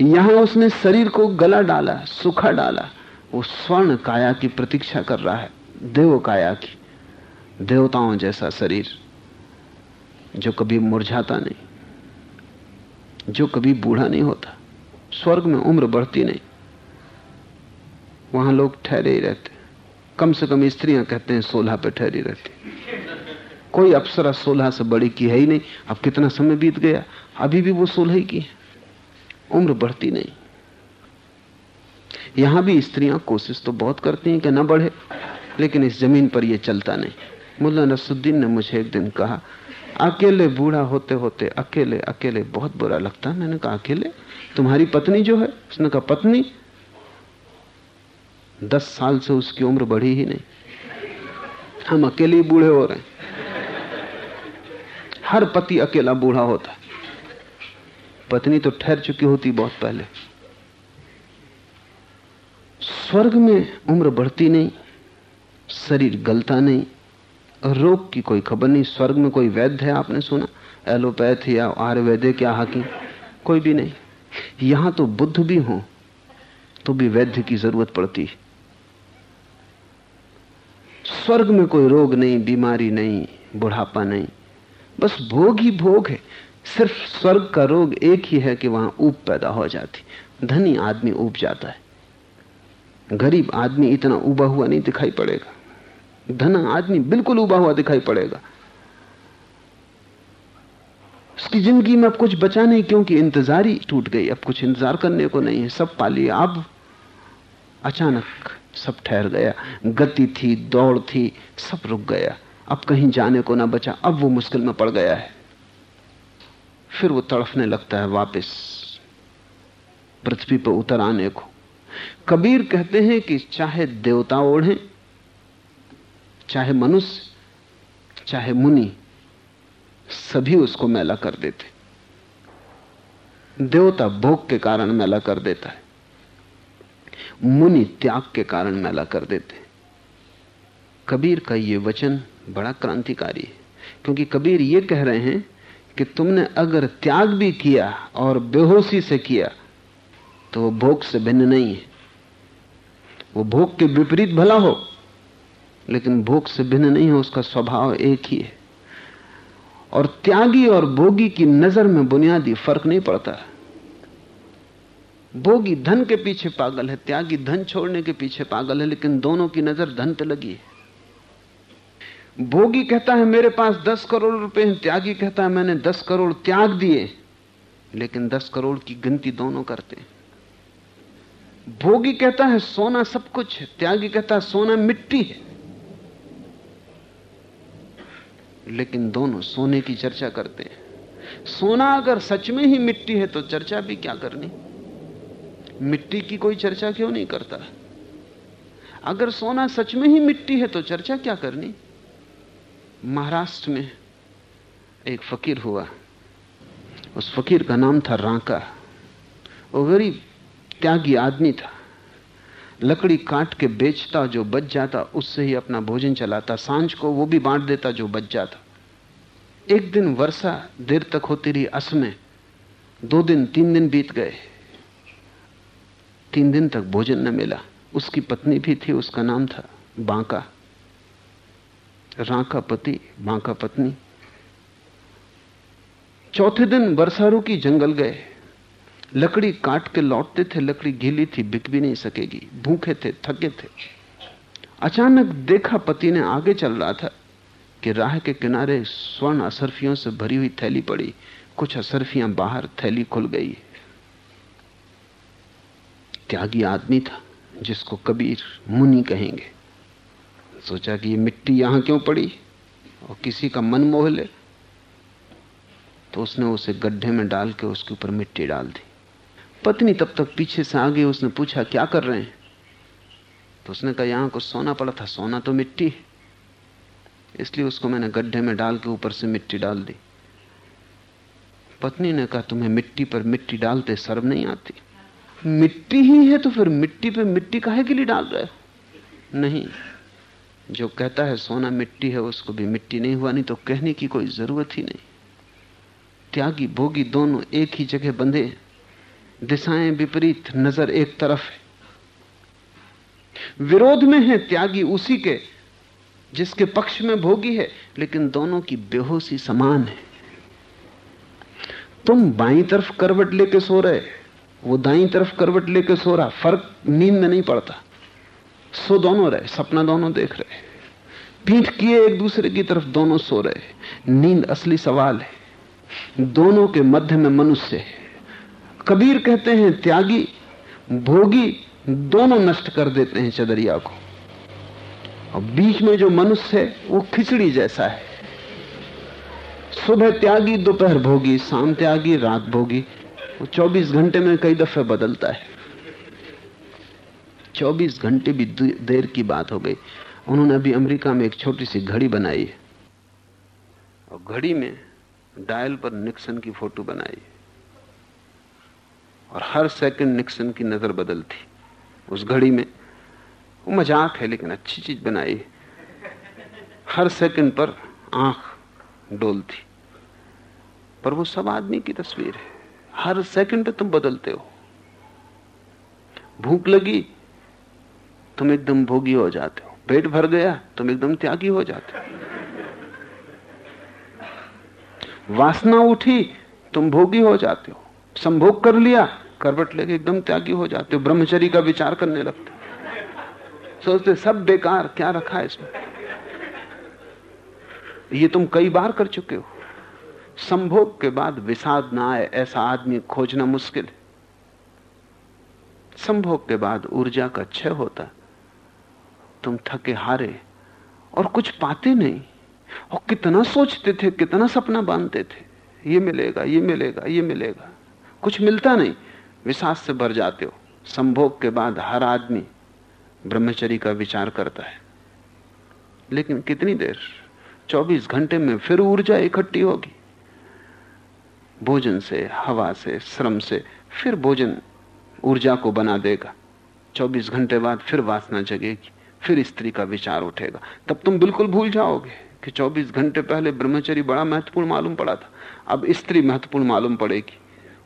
यहाँ उसने शरीर को गला डाला, सुखा डाला। वो स्वर्ण काया की प्रतीक्षा कर रहा है, देव काया की, देवताओं जैसा शरीर, जो कभी मुरझाता नहीं, जो कभी बूढ़ा नहीं होता, स्वर्ग में उम्र बढ़ती नहीं। वहाँ लोग ठहरे ही रहते कम से कम स्त्रियाँ कहते हैं, सोलह पे ठहरी रहती कोई अप्सरा सोलह से बड़ी की है ही नहीं। अब कितना समय बीत गया? अभी भी वो सोलह ही की है। उम्र बढ़ती नहीं। यहाँ भी स्त्रियाँ कोशिश तो बहुत करती हैं कि ना बढ़े, लेकिन इस ज़मीन पर यह चलता नहीं। मुल्ला नसुद्दीन ने मुझे एक दिन कहा, अकेले बूढ़ा होते होते अकेले अकेले बहुत बुरा लगता है। मैंने कहा, अकेले? तुम्हारी पत्नी जो है? उसने कहा, पत्नी? दस साल से उसकी उम्र बढ़ी ही नहीं। हम अकेले बूढ़े हो रहे हैं। हर पति अकेला बूढ़ा होता है। पत्नी तो ठहर चुकी होती बहुत पहले। स्वर्ग में उम्र बढ़ती नहीं, शरीर गलता नहीं, रोग की कोई खबर नहीं, स्वर्ग में कोई वैद्य है आपने सुना? एलोपैथ या आयुर्वेदिक या हाकिम, कोई भी नहीं। यहाँ तो बुद्ध भी हो तो भी वैद्य की ज़रूरत पड़ती है। स्वर्ग में कोई रोग नहीं, बीमारी नहीं, बुढ़ापा नहीं बस भोग ही भोग है। सिर्फ़ स्वर्ग का रोग एक ही है कि वहाँ ऊप पैदा हो जाती। धनी आदमी ऊब जाता है। गरीब आदमी इतना उबा हुआ नहीं दिखाई पड़ेगा। धना आदमी बिल्कुल उबा हुआ दिखाई पड़ेगा। उसकी ज़िंदगी में अब कुछ बचा नहीं क्योंकि इंतज़ार टूट गई। अब कुछ इंतज़ार करने को नहीं है। सब पाली अब अचानक सब ठहर गया। गति थी, दौड़ थी, सब रुक गया। अब कहीं जाने को ना बचा। अब वो मुश्किल में पड़ गया है। फिर वो तड़फने लगता है वापस। पृथ्वी पर उतर आने को। कबीर कहते हैं कि चाहे देवता ओढ़े, चाहे मनुष्य, चाहे मुनि, सभी उसको मैला कर देते। देवता भोग के कारण मैला कर देता है। मुनि त्याग के कारण मैला कर देते। कबीर का ये वचन बड़ा क्रांतिकारी है। क्योंकि कबीर ये कह रहे हैं कि तुमने अगर त्याग भी किया और बेहोशी से किया तो वो भोग से भिन्न नहीं है। वो भोग के विपरीत भला हो, लेकिन भोग से भिन्न नहीं हो, उसका स्वभाव एक ही है। और त्यागी और भोगी की नज़र में बुनियादी फ़र्क नहीं पड़ता। भोगी धन के पीछे पागल है, त्यागी धन छोड़ने के पीछे पागल है, लेकिन दोनों की नज़र धन पे लगी है। भोगी कहता है, मेरे पास दस करोड़ रुपए हैं। त्यागी कहता है, मैंने दस करोड़ त्याग दिए, लेकिन दस करोड़ की गिनती दोनों करते हैं। भोगी कहता है, सोना सब कुछ है। त्यागी कहता है, सोना मिट्टी है। लेकिन दोनों सोने की चर्चा करते हैं। सोना अगर सच में ही मिट्टी है तो चर्चा भी क्या करनी? मिट्टी की कोई चर्चा क्यों नहीं करता? अगर सोना सच में ही मिट्टी है तो चर्चा क्या करनी? महाराष्ट्र में एक फकीर हुआ। उस फकीर का नाम था रांका। वो गरीब, त्यागी आदमी था। लकड़ी काट के बेचता, जो बच जाता, उससे ही अपना भोजन चलाता। साँझ को वो भी बांट देता, जो बच जाता। एक दिन वर्षा देर तक होती रही असमें दो दिन, तीन दिन बीत गए। तीन दिन तक भोजन न मिला। उसकी पत्नी भी थी, उसका नाम था बांका। राका पति, माँ का पत्नी। चौथे दिन वर्षा की जंगल गए। लकड़ी काट के लौटते थे, लकड़ी गीली थी, बिक भी नहीं सकेगी। भूखे थे, थके थे। अचानक देखा पति ने आगे चल रहा था कि राह के किनारे स्वर्ण असरफियों से भरी हुई थैली पड़ी। कुछ असरफियाँ बाहर थैली खुल गई। त्यागी आदमी था, जिसको कबीर मुनि कहेंगे। सोचा कि ये मिट्टी यहाँ क्यों पड़ी? और किसी का मन मोह ले। तो उसने उसे गड्ढे में डाल के उसके ऊपर मिट्टी डाल दी। पत्नी तब तक पीछे से आ गई उसने पूछा, क्या कर रहे हैं? तो उसने कहा, यहाँ कुछ सोना पड़ा था, सोना तो मिट्टी है। इसलिए उसको मैंने गड्ढे में डाल के ऊपर से मिट्टी डाल दी। पत्नी ने कहा, तुम्हें मिट्टी पर मिट्टी डालते शर्म नहीं आती? मिट्टी ही है तो फिर मिट्टी पे मिट्टी काहे के लिए डाल रहे हो? नहीं जो कहता है सोना मिट्टी है, उसको भी मिट्टी नहीं हुआ, नहीं तो कहने की कोई ज़रूरत ही नहीं। त्यागी भोगी दोनों एक ही जगह बंधे, दिशाएँ विपरीत, नज़र एक तरफ़ है। विरोध में है त्यागी उसी के, जिसके पक्ष में भोगी है, लेकिन दोनों की बेहोशी समान है। तुम बाई तरफ़ करवट लेके सो रहे, वो दाई तरफ़ करवट लेके सो रहा, फ़र्क नींद में नहीं पड़ता। सो दोनों रहे, सपना दोनों देख रहे। पीठ किए एक दूसरे की तरफ़ दोनों सो रहे। नींद असली सवाल है। दोनों के मध्य में मनुष्य है। कबीर कहते हैं, त्यागी, भोगी, दोनों नष्ट कर देते हैं चदरिया को। और बीच में जो मनुष्य है, वो खिचड़ी जैसा है। सुबह त्यागी, दोपहर भोगी, शाम त्यागी, रात भोगी। वो 24 घंटे में कई दफे बदलता है। 24 घंटे भी देर की बात हो गई। उन्होंने अभी अमेरिका में एक छोटी सी घड़ी बनाई है। और घड़ी में डायल पर निक्सन की फ़ोटो बनाई और हर सेकंड निक्सन की नज़र बदलती। उस घड़ी में वो मज़ाक है, लेकिन अच्छी चीज़ बनाई हर सेकंड पर आँख डोलती। पर वो सब आदमी की तस्वीर है। हर सेकंड पे तुम बदलते हो। भूख लगी तुम एकदम भोगी हो जाते हो। पेट भर गया, तुम एकदम त्यागी हो जाते हो। वासना उठी, तुम भोगी हो जाते हो। संभोग कर लिया, करवट लेके एकदम त्यागी हो जाते हो। ब्रह्मचरी का विचार करने लगते सोचते सब बेकार, क्या रखा है इसमें? ये तुम कई बार कर चुके हो। संभोग के बाद विषाद ना आए, ऐसा आदमी खोजना मुश्किल है। संभोग के बाद ऊर्जा का क्षय होता तुम थके हारे और कुछ पाते नहीं। और कितना सोचते थे, कितना सपना बांधते थे। ये मिलेगा ये मिलेगा ये मिलेगा। कुछ मिलता नहीं। विश्वास से भर जाते हो। संभोग के बाद हर आदमी ब्रह्मचरी का विचार करता है। लेकिन कितनी देर? 24 घंटे में फिर ऊर्जा इकट्ठी होगी। भोजन से, हवा से, श्रम से फिर भोजन ऊर्जा को बना देगा। 24 घंटे बाद फिर वासना जगेगी। फिर स्त्री का विचार उठेगा। तब तुम बिल्कुल भूल जाओगे कि 24 घंटे पहले ब्रह्मचर्य बड़ा महत्वपूर्ण मालूम पड़ा था। अब स्त्री महत्वपूर्ण मालूम पड़ेगी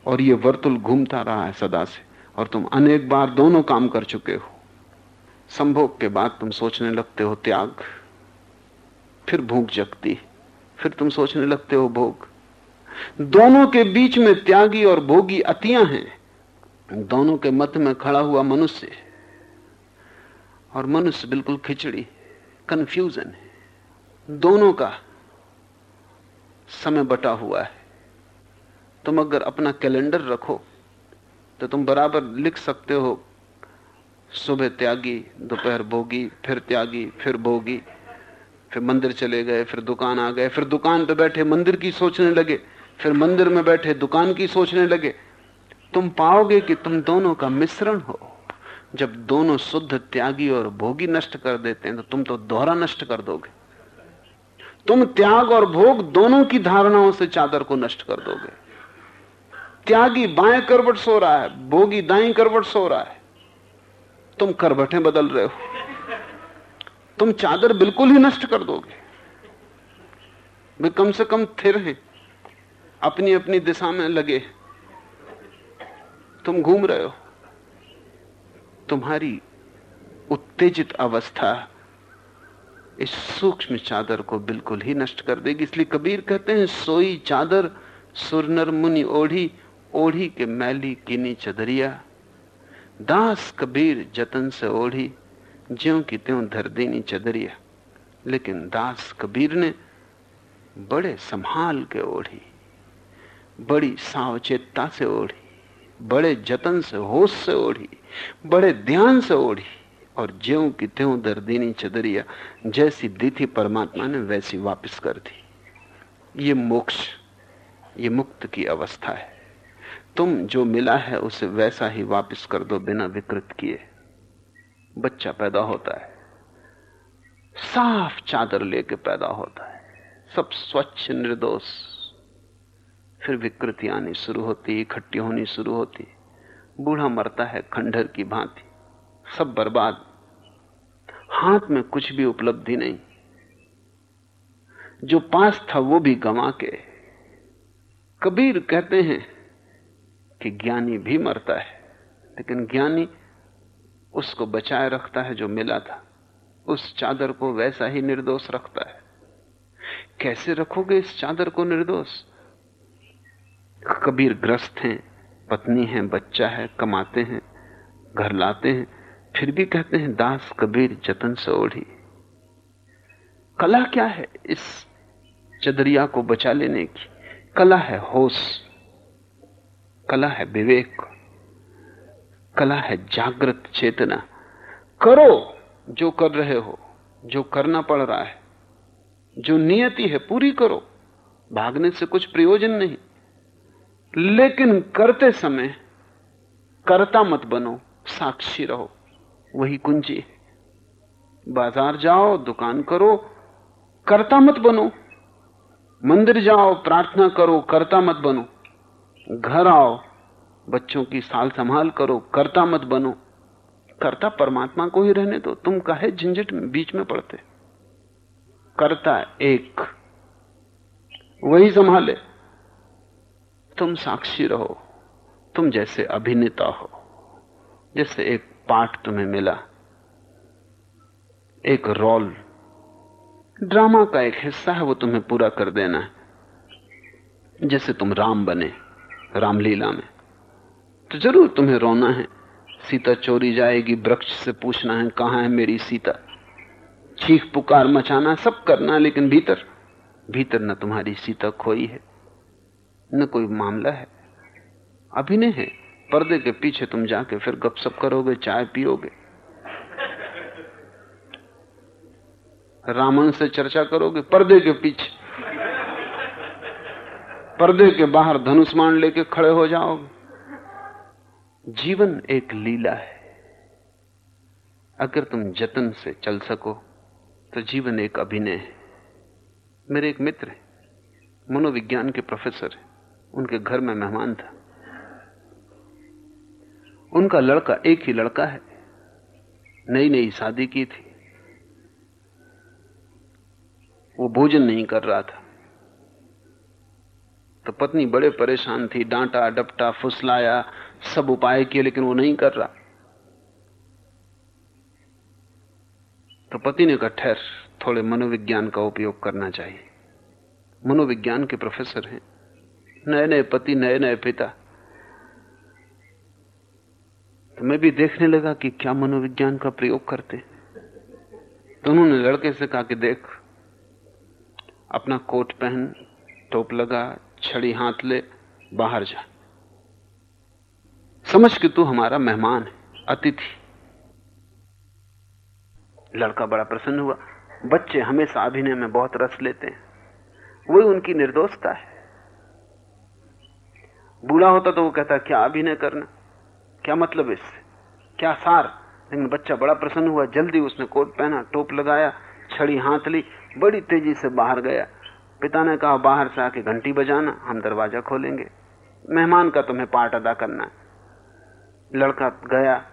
और ये वर्तुल घूमता रहा है सदा से। और तुम अनेक बार दोनों काम कर चुके हो। संभोग के बाद तुम सोचने लगते हो, त्याग। फिर भूख जगती, फिर तुम सोचने लगते हो, भोग। दोनों के बीच में त्यागी और भोगी अतियाँ हैं। दोनों के मत में खड़ा हुआ मनुष्य और मनुष्य बिल्कुल खिचड़ी कंफ्यूजन है। दोनों का समय बटा हुआ है। तुम अगर अपना कैलेंडर रखो तो तुम बराबर लिख सकते हो, सुबह त्यागी, दोपहर भोगी, फिर त्यागी, फिर भोगी, फिर मंदिर चले गए, फिर दुकान आ गए, फिर दुकान पे बैठे मंदिर की सोचने लगे, फिर मंदिर में बैठे दुकान की सोचने लगे। तुम पाओगे कि तुम दोनों का मिश्रण हो। जब दोनों शुद्ध त्यागी और भोगी नष्ट कर देते हैं तो तुम तो दोहरा नष्ट कर दोगे। तुम त्याग और भोग दोनों की धारणाओं से चादर को नष्ट कर दोगे। त्यागी बाएँ करवट सो रहा है, भोगी दाएँ करवट सो रहा है। तुम करवटें बदल रहे हो। तुम चादर बिल्कुल ही नष्ट कर दोगे। वे कम से कम थिर हैं अपनी अपनी दिशा में लगे तुम घूम रहे हो। तुम्हारी उत्तेजित अवस्था इस सूक्ष्म चादर को बिल्कुल ही नष्ट कर देगी। इसलिए कबीर कहते हैं, सोई चादर, सुरनर मुनि ओढ़ी ओढ़ी के मैली किनी चदरिया। दास कबीर जतन से ओढ़ी, ज्यो की त्यों धर देनी चदरिया। लेकिन दास कबीर ने बड़े संभाल के ओढ़ी, बड़ी सावचेतता से ओढ़ी। बड़े जतन से होश से ओढ़ी, बड़े ध्यान से ओढ़ी, और ज्यो की त्यों दर्दीनी चदरिया जैसी दी थी परमात्मा ने वैसी वापस कर दी। ये मोक्ष, ये मुक्त की अवस्था है। तुम जो मिला है उसे वैसा ही वापस कर दो बिना विकृत किए। बच्चा पैदा होता है। साफ़ चादर लेके पैदा होता है। सब स्वच्छ निर्दोष। फिर विकृति आनी शुरू होती, इकट्ठी होनी शुरू होती। बूढ़ा मरता है खंडर की भांति। सब बर्बाद। हाथ में कुछ भी उपलब्धि नहीं। जो पास था, वो भी गंवा के। कबीर कहते हैं कि ज्ञानी भी मरता है, लेकिन ज्ञानी उसको बचाए रखता है जो मिला था। उस चादर को वैसा ही निर्दोष रखता है। कैसे रखोगे इस चादर को निर्दोष? कबीर ग्रस्त हैं, पत्नी है, बच्चा है, कमाते हैं, घर लाते हैं, फिर भी कहते हैं, दास कबीर जतन से ओढ़ी। कला क्या है इस चदरिया को बचा लेने की? कला है होश, कला है विवेक, कला है जागृत चेतना। करो जो कर रहे हो, जो करना पड़ रहा है, जो नियति है, पूरी करो। भागने से कुछ प्रयोजन नहीं। लेकिन करते समय करता मत बनो, साक्षी रहो। वही कुंजी, बाज़ार जाओ, दुकान करो, करता मत बनो। मंदिर जाओ, प्रार्थना करो, करता मत बनो। घर आओ, बच्चों की साल संभाल करो, करता मत बनो। करता परमात्मा को ही रहने दो, तुम कहे झंझट बीच में पड़ते? करता एक, वही संभाले। तुम साक्षी रहो, तुम जैसे अभिनेता हो, जैसे एक पाठ तुम्हें मिला, एक रोल। ड्रामा का एक हिस्सा है, वो तुम्हें पूरा कर देना है। जैसे तुम राम बने, रामलीला में तो ज़रूर तुम्हें रोना है। सीता चोरी जाएगी, वृक्ष से पूछना है, कहाँ है मेरी सीता? चीख पुकार, मचाना, सब करना लेकिन भीतर भीतर न तुम्हारी सीता खोई है। न कोई मामला है। अभिनय है। पर्दे के पीछे तुम जाके फिर गपसप करोगे, चाय पियोगे। रामन से चर्चा करोगे, पर्दे के पीछे। पर्दे के बाहर धनुष्मान लेके खड़े हो जाओगे। जीवन एक लीला है। अगर तुम जतन से चल सको तो जीवन एक अभिनय है। मेरे एक मित्र है, मनोविज्ञान के प्रोफेसर है। उनके घर में मेहमान था। उनका लड़का एक ही लड़का है। नई नई शादी की थी। वो भोजन नहीं कर रहा था। तो पत्नी बड़े परेशान थी, डांटा, डपटा, फुसलाया, सब उपाय किए, लेकिन वो नहीं कर रहा। तो पति ने कहा, ठहर, थोड़े मनोविज्ञान का उपयोग करना चाहिए। मनोविज्ञान के प्रोफेसर हैं। नए नए पति नए नए पिता। तो मैं भी देखने लगा कि क्या मनोविज्ञान का प्रयोग करते तो उन्होंने लड़के से कहा कि देख, अपना कोट पहन, टोप लगा, छड़ी हाथ ले, बाहर जा। समझ कि तू हमारा मेहमान है, अतिथि। लड़का बड़ा प्रसन्न हुआ। बच्चे हमेशा अभिनय में बहुत रस लेते हैं। वही उनकी निर्दोषता है। बूढ़ा होता तो वो कहता, क्या अभिनय करना? क्या मतलब इससे? क्या सार? लेकिन बच्चा बड़ा प्रसन्न हुआ, जल्दी उसने कोट पहना, टोप लगाया, छड़ी हाथ ली, बड़ी तेज़ी से बाहर गया। पिता ने कहा, बाहर से आके घंटी बजाना, हम दरवाज़ा खोलेंगे। मेहमान का तुम्हें पार्ट अदा करना है। लड़का गया।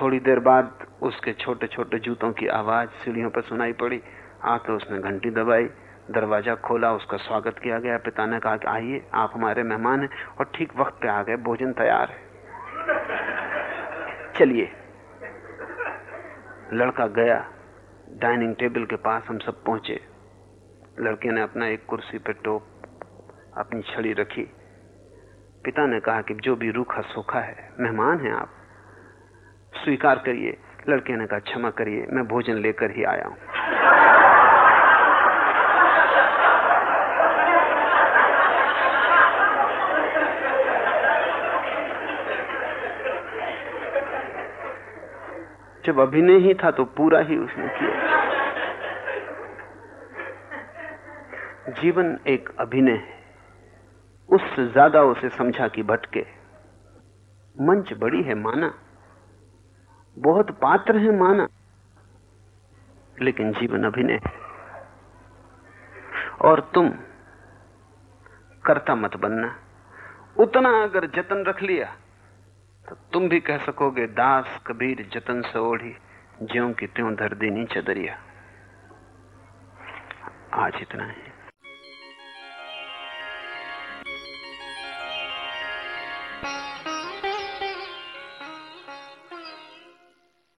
थोड़ी देर बाद उसके छोटे छोटे जूतों की आवाज़ सीढ़ियों पर सुनाई पड़ी। आके उसने घंटी दबाई। दरवाज़ा खोला, उसका स्वागत किया गया। पिता ने कहा कि आइए, आप हमारे मेहमान हैं और ठीक वक्त पे आ गए, भोजन तैयार है। चलिए। लड़का गया, डाइनिंग टेबल के पास हम सब पहुँचे। लड़के ने अपना एक कुर्सी पे टोप अपनी छड़ी रखी। पिता ने कहा कि जो भी रूखा सूखा है, मेहमान हैं आप, स्वीकार करिए। लड़के ने कहा, क्षमा करिए, मैं भोजन लेकर ही आया हूँ। जब अभिनय ही था तो पूरा ही उसने किया। जीवन एक अभिनय है। उससे ज़्यादा उसे समझा कि भटके। मंच बड़ी है, माना। बहुत पात्र है, माना। लेकिन जीवन अभिनय है। और तुम करता मत बनना। उतना अगर जतन रख लिया तो तुम भी कह सकोगे, दास कबीर जतन से ओढ़ी, ज्यों की त्यों धर देनी चदरिया आज इतना है।